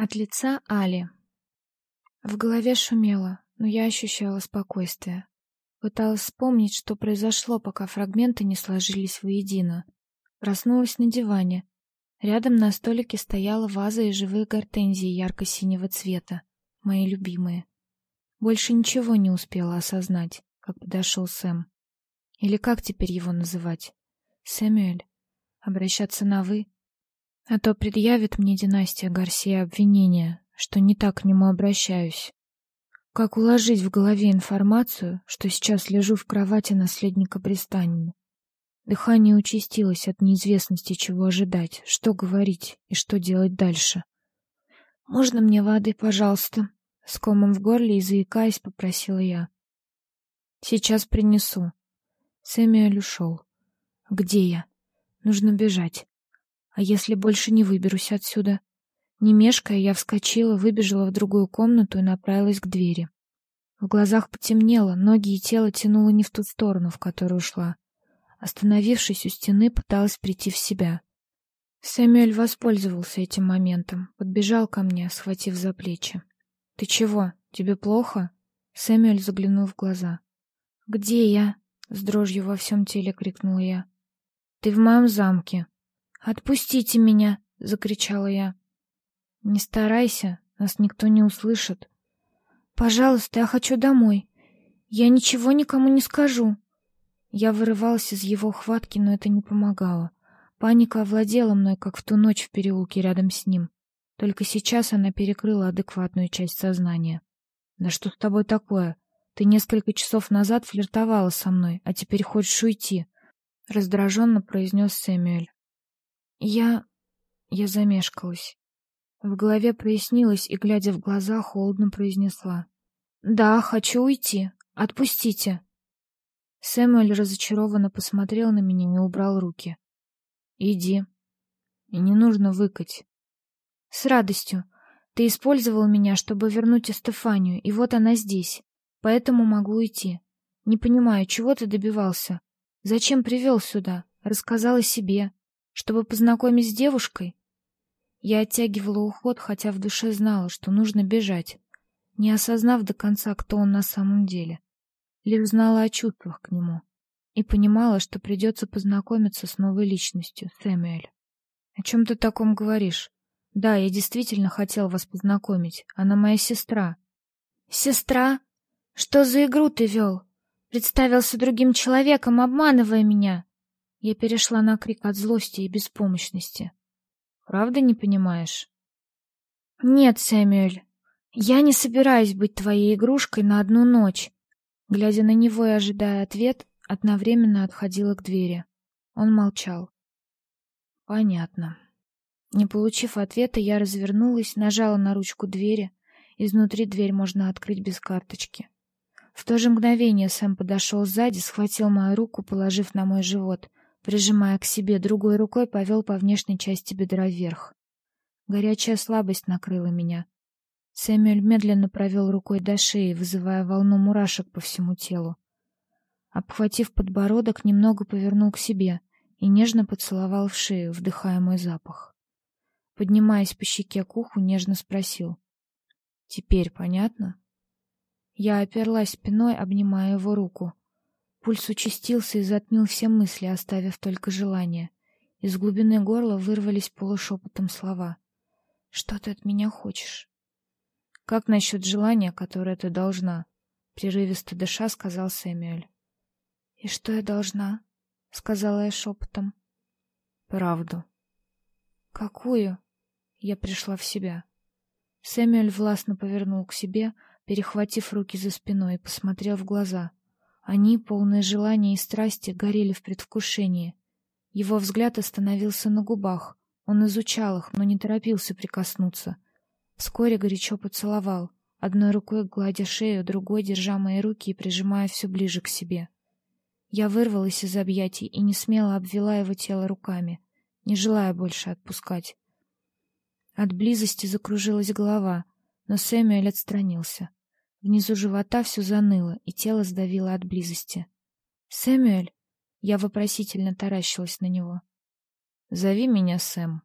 От лица Али. В голове шумело, но я ощущала спокойствие. Пыталась вспомнить, что произошло, пока фрагменты не сложились воедино. Проснулась на диване. Рядом на столике стояла ваза из живых гортензий ярко-синего цвета, мои любимые. Больше ничего не успела осознать, как подошел Сэм. Или как теперь его называть? Сэмюэль. Обращаться на «вы»? А то предъявит мне династия Гарсия обвинения, что не так к нему обращаюсь. Как уложить в голове информацию, что сейчас лежу в кровати наследника Бристанина? Дыхание участилось от неизвестности, чего ожидать, что говорить и что делать дальше. «Можно мне воды, пожалуйста?» С комом в горле и заикаясь, попросила я. «Сейчас принесу». Сэмюэль ушел. «Где я? Нужно бежать. А если больше не выберусь отсюда? Не мешкая, я вскочила, выбежала в другую комнату и направилась к двери. В глазах потемнело, ноги и тело тянуло не в ту сторону, в которую шла. Остановившись у стены, пыталась прийти в себя. Сэмюэль воспользовался этим моментом, подбежал ко мне, схватив за плечи. «Ты чего? Тебе плохо?» Сэмюэль заглянул в глаза. «Где я?» — с дрожью во всем теле крикнула я. «Ты в моем замке», «Отпустите меня!» — закричала я. «Не старайся, нас никто не услышит». «Пожалуйста, я хочу домой. Я ничего никому не скажу». Я вырывалась из его хватки, но это не помогало. Паника овладела мной, как в ту ночь в переулке рядом с ним. Только сейчас она перекрыла адекватную часть сознания. «Да что с тобой такое? Ты несколько часов назад флиртовала со мной, а теперь хочешь уйти», — раздраженно произнес Сэмюэль. Я... я замешкалась. В голове прояснилось, и, глядя в глаза, холодно произнесла. «Да, хочу уйти. Отпустите». Сэмюэль разочарованно посмотрел на меня и убрал руки. «Иди. И не нужно выкать». «С радостью. Ты использовал меня, чтобы вернуть Эстефанию, и вот она здесь. Поэтому могу уйти. Не понимаю, чего ты добивался? Зачем привел сюда? Рассказал о себе. Чтобы познакомить с девушкой? Я оттягивала уход, хотя в душе знала, что нужно бежать, не осознав до конца, кто он на самом деле. Лишь знала о чувствах к нему и понимала, что придется познакомиться с новой личностью, Сэмюэль. О чем ты таком говоришь? Да, я действительно хотел вас познакомить. Она моя сестра. Сестра? Что за игру ты вел? Представился другим человеком, обманывая меня. Я перешла на крик от злости и беспомощности. Правда не понимаешь? Нет, Сэмюэль. Я не собираюсь быть твоей игрушкой на одну ночь. Глядя на него и ожидая ответ, одновременно отходила к двери. Он молчал. Понятно. Не получив ответа, я развернулась, нажала на ручку двери. Изнутри дверь можно открыть без карточки. В то же мгновение Сэм подошел сзади, схватил мою руку, положив на мой живот, прижимая к себе, другой рукой повел по внешней части бедра вверх. Горячая слабость накрыла меня. Сэмюэль медленно провел рукой до шеи, вызывая волну мурашек по всему телу. Обхватив подбородок, немного повернул к себе и нежно поцеловал в шею, вдыхая мой запах. Поднимаясь по щеке к уху, нежно спросил. «Теперь понятно?» Я оперлась спиной, обнимая его руку. Пульс участился и затмил все мысли, оставив только желание. Из глубины горла вырвались полушепотом слова. «Что ты от меня хочешь?» «Как насчет желания, которое ты должна?» Прерывисто дыша сказал Сэмюэль. «И что я должна?» — сказала я шепотом. «Правду». «Какую?» Я пришла в себя. Сэмюэль властно повернул к себе, перехватив руки за спиной, и посмотрел в глаза. Они, полные желания и страсти, горели в предвкушении. Его взгляд остановился на губах. Он изучал их, но не торопился прикоснуться. Вскоре горячо поцеловал, одной рукой гладя шею, другой держа мои руки и прижимая все ближе к себе. Я вырвалась из объятий и не смело обвела его тело руками, не желая больше отпускать. От близости закружилась голова, но Сэмюэль отстранился. Внизу живота все заныло, и тело сдавило от близости. «Сэмюэль?» Я вопросительно таращилась на него. «Зови меня Сэм».